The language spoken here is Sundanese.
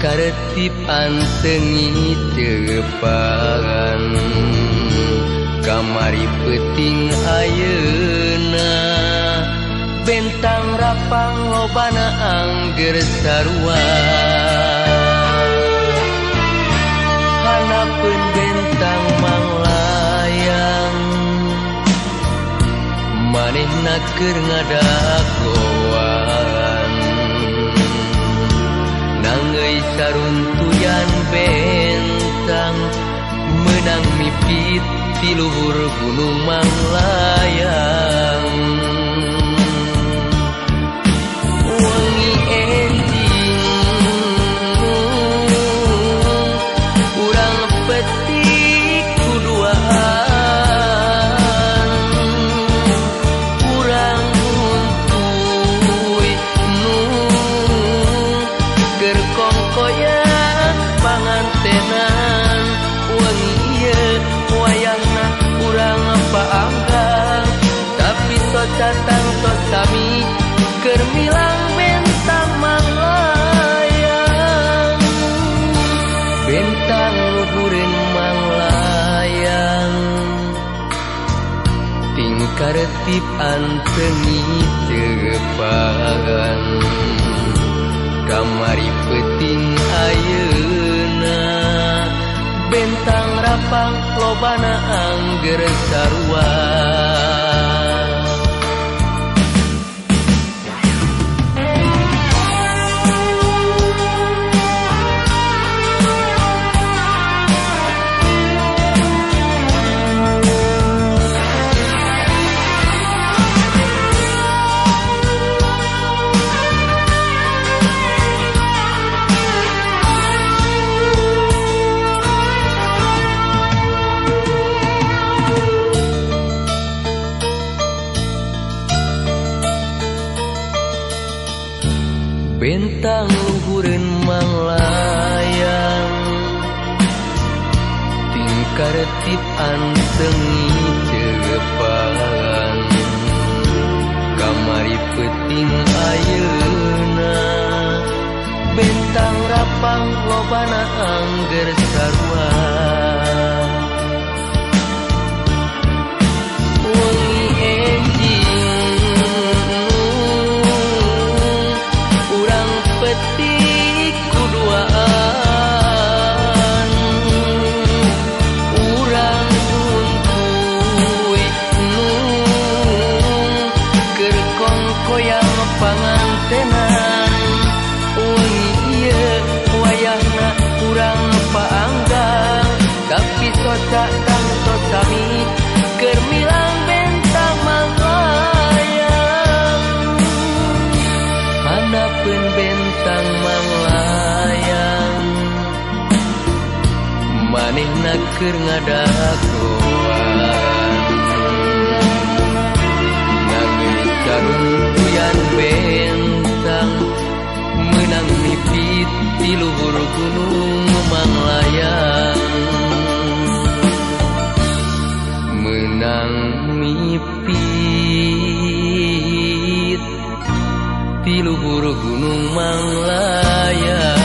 karti pantengi tegeparan kamari peting ayeuna bentang rapang lobana angger sarua. Hanapun bentang manglayang manehna keur ngadak goa. saruntuyan bentang menang mipit di luhur gunung manglayang datang tosami Kermilang bentang manglayang Bentang luhurin manglayang Tingkar tip anteni tepagan Kamari peting ayeuna Bentang rapang lobana angger sarua bentang luhurin manglayang tingkar tip antengi cegepan kamari peting ayeuna bentang rapang lobana angger sarua datang tot sami Kermilang bentang manglayang Mana pun bentang manglayang Maneh nak ker ngadakuan Nangis karun puyan bentang Menang mipit di luhur gunung manglayang pipit tiluhur gunung manglayang